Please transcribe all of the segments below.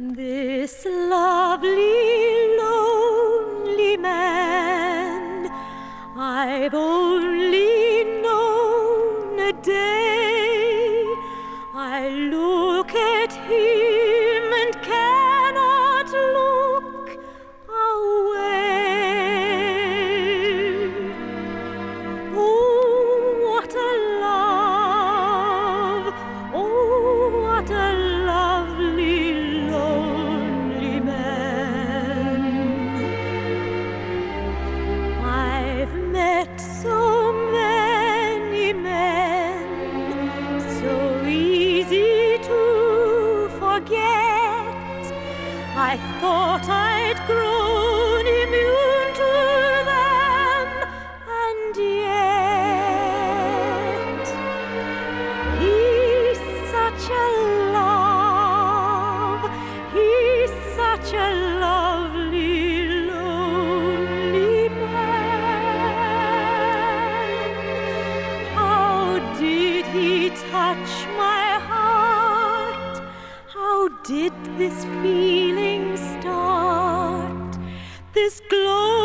This lovely, lonely man I've only known a day. I look at him. I thought I'd grown did this feeling start? This glow.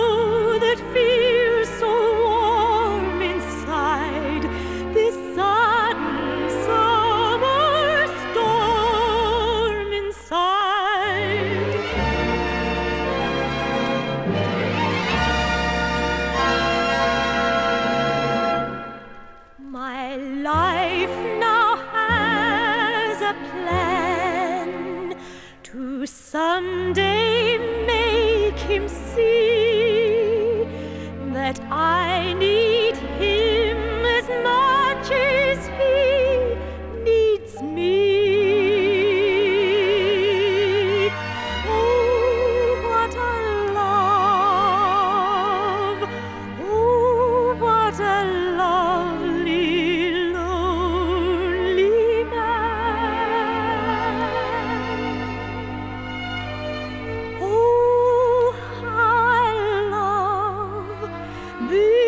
be.